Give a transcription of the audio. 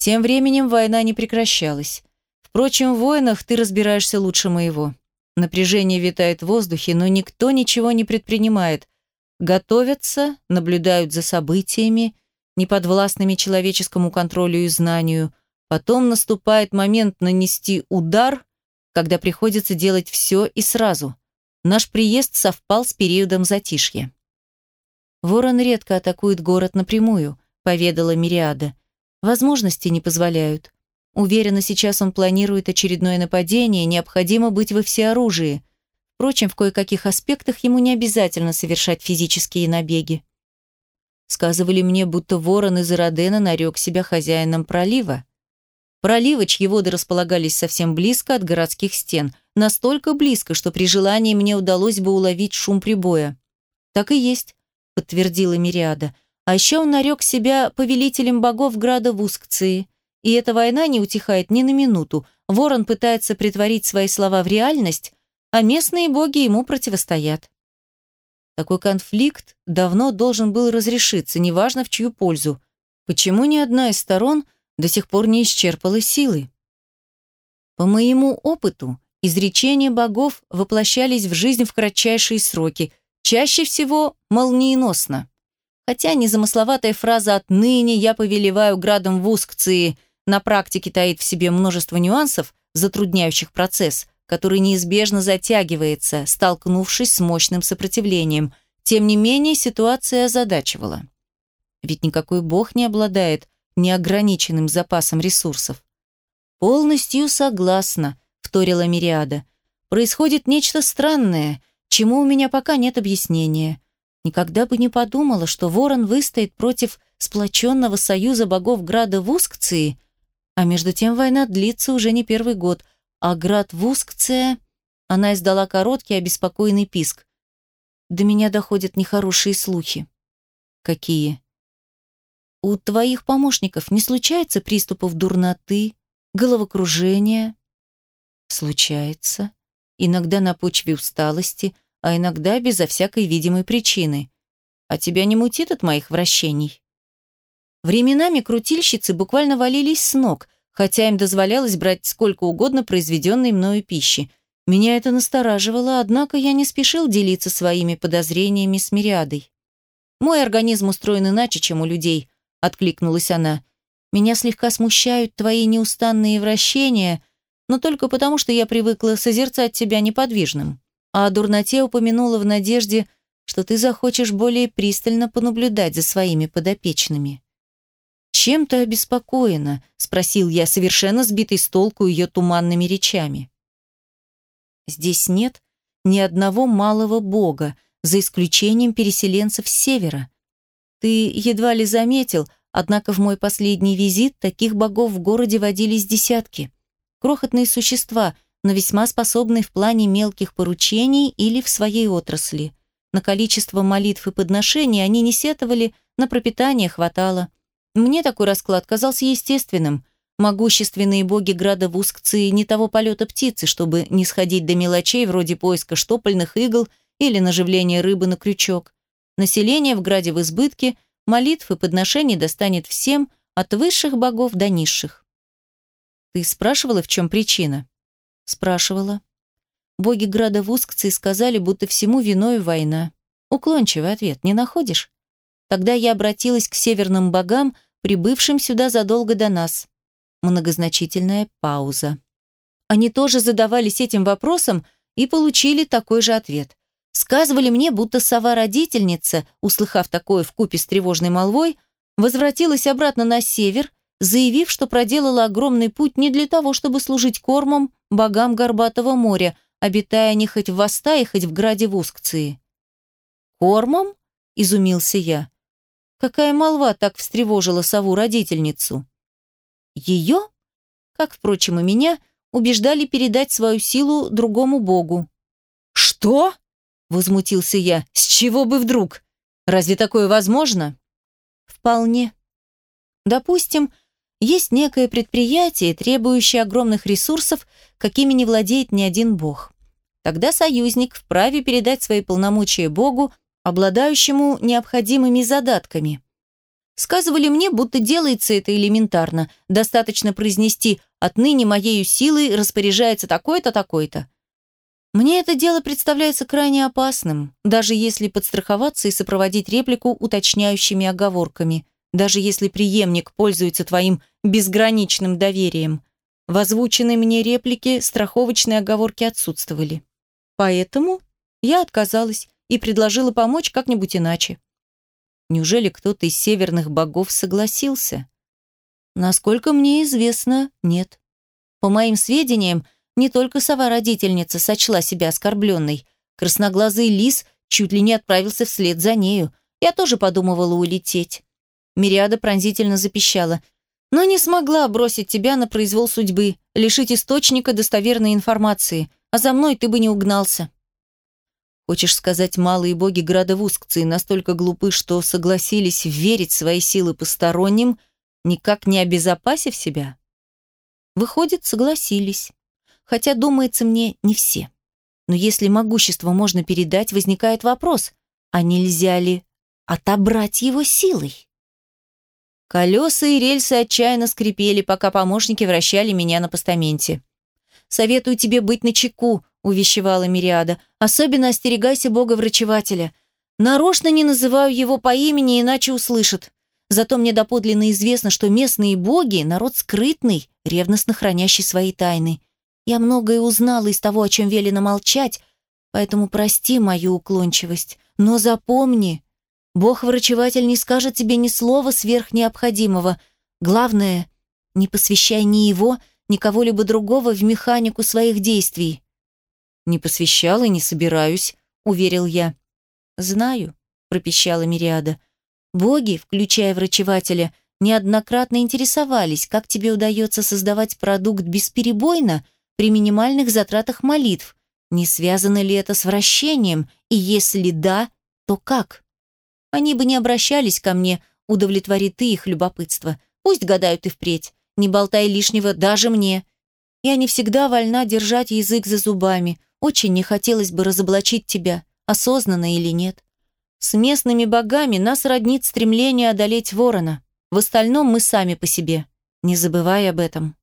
Тем временем война не прекращалась. Впрочем, в войнах ты разбираешься лучше моего. Напряжение витает в воздухе, но никто ничего не предпринимает. Готовятся, наблюдают за событиями, неподвластными человеческому контролю и знанию. Потом наступает момент нанести удар, когда приходится делать все и сразу. Наш приезд совпал с периодом затишья. «Ворон редко атакует город напрямую», — поведала Мириада. «Возможности не позволяют. Уверена, сейчас он планирует очередное нападение, необходимо быть во всеоружии. Впрочем, в кое-каких аспектах ему не обязательно совершать физические набеги. Сказывали мне, будто ворон из Иродена нарек себя хозяином пролива. Пролива, чьи воды располагались совсем близко от городских стен, настолько близко, что при желании мне удалось бы уловить шум прибоя. Так и есть подтвердила Мириада. А еще он нарек себя повелителем богов града Вускции. И эта война не утихает ни на минуту. Ворон пытается притворить свои слова в реальность, а местные боги ему противостоят. Такой конфликт давно должен был разрешиться, неважно в чью пользу. Почему ни одна из сторон до сих пор не исчерпала силы? По моему опыту, изречения богов воплощались в жизнь в кратчайшие сроки, Чаще всего молниеносно. Хотя незамысловатая фраза «отныне я повелеваю градом в Ускции» на практике таит в себе множество нюансов, затрудняющих процесс, который неизбежно затягивается, столкнувшись с мощным сопротивлением. Тем не менее, ситуация озадачивала. Ведь никакой бог не обладает неограниченным запасом ресурсов. «Полностью согласна», — вторила Мириада. «Происходит нечто странное, чему у меня пока нет объяснения. Никогда бы не подумала, что Ворон выстоит против сплоченного союза богов Града Вускции, а между тем война длится уже не первый год, а Град Вускция... Она издала короткий, обеспокоенный писк. До меня доходят нехорошие слухи. Какие? У твоих помощников не случается приступов дурноты, головокружения? Случается иногда на почве усталости, а иногда безо всякой видимой причины. А тебя не мутит от моих вращений? Временами крутильщицы буквально валились с ног, хотя им дозволялось брать сколько угодно произведенной мною пищи. Меня это настораживало, однако я не спешил делиться своими подозрениями с Мириадой. «Мой организм устроен иначе, чем у людей», — откликнулась она. «Меня слегка смущают твои неустанные вращения», но только потому, что я привыкла созерцать тебя неподвижным. А о дурноте упомянула в надежде, что ты захочешь более пристально понаблюдать за своими подопечными. «Чем ты обеспокоена?» – спросил я, совершенно сбитый с толку ее туманными речами. «Здесь нет ни одного малого бога, за исключением переселенцев с севера. Ты едва ли заметил, однако в мой последний визит таких богов в городе водились десятки крохотные существа, но весьма способные в плане мелких поручений или в своей отрасли. На количество молитв и подношений они не сетовали, на пропитание хватало. Мне такой расклад казался естественным. Могущественные боги града Вускции не того полета птицы, чтобы не сходить до мелочей вроде поиска штопольных игл или наживления рыбы на крючок. Население в граде в избытке, молитв и подношений достанет всем, от высших богов до низших. Ты спрашивала, в чем причина? Спрашивала. Боги Града Вускцы сказали, будто всему виною война. Уклончивый ответ, не находишь? Тогда я обратилась к северным богам, прибывшим сюда задолго до нас. Многозначительная пауза. Они тоже задавались этим вопросом и получили такой же ответ. Сказывали мне, будто сова-родительница, услыхав такое в купе с тревожной молвой, возвратилась обратно на север заявив, что проделала огромный путь не для того, чтобы служить кормом богам Горбатого моря, обитая не хоть в Востае, хоть в граде Вускции. «Кормом?» – изумился я. Какая молва так встревожила сову-родительницу? Ее, как, впрочем, и меня, убеждали передать свою силу другому богу. «Что?» – возмутился я. «С чего бы вдруг? Разве такое возможно?» «Вполне. Допустим, есть некое предприятие, требующее огромных ресурсов, какими не владеет ни один бог. Тогда союзник вправе передать свои полномочия богу, обладающему необходимыми задатками. Сказывали мне, будто делается это элементарно. Достаточно произнести «отныне моею силой распоряжается такой-то, такой-то». Мне это дело представляется крайне опасным, даже если подстраховаться и сопроводить реплику уточняющими оговорками, даже если преемник пользуется твоим безграничным доверием. В озвученной мне реплике страховочные оговорки отсутствовали. Поэтому я отказалась и предложила помочь как-нибудь иначе. Неужели кто-то из северных богов согласился? Насколько мне известно, нет. По моим сведениям, не только сова-родительница сочла себя оскорбленной. Красноглазый лис чуть ли не отправился вслед за нею. Я тоже подумывала улететь. Мириада пронзительно запищала. Но не смогла бросить тебя на произвол судьбы, лишить источника достоверной информации. А за мной ты бы не угнался. Хочешь сказать, малые боги града Вускции настолько глупы, что согласились верить свои силы посторонним, никак не обезопасив себя? Выходит, согласились. Хотя, думается мне, не все. Но если могущество можно передать, возникает вопрос, а нельзя ли отобрать его силой? Колеса и рельсы отчаянно скрипели, пока помощники вращали меня на постаменте. «Советую тебе быть начеку», — увещевала Мириада. «Особенно остерегайся бога-врачевателя. Нарочно не называю его по имени, иначе услышат. Зато мне доподлинно известно, что местные боги — народ скрытный, ревностно хранящий свои тайны. Я многое узнала из того, о чем велено молчать, поэтому прости мою уклончивость. Но запомни, Бог-врачеватель не скажет тебе ни слова сверх необходимого. Главное, не посвящай ни его, ни кого-либо другого в механику своих действий. Не посвящал и не собираюсь, уверил я. Знаю, пропищала Мириада. Боги, включая врачевателя, неоднократно интересовались, как тебе удается создавать продукт бесперебойно, при минимальных затратах молитв. Не связано ли это с вращением? И если да, то как? Они бы не обращались ко мне, удовлетвори ты их любопытство. Пусть гадают и впредь. Не болтай лишнего даже мне. Я не всегда вольна держать язык за зубами. Очень не хотелось бы разоблачить тебя, осознанно или нет. С местными богами нас роднит стремление одолеть ворона. В остальном мы сами по себе. Не забывай об этом.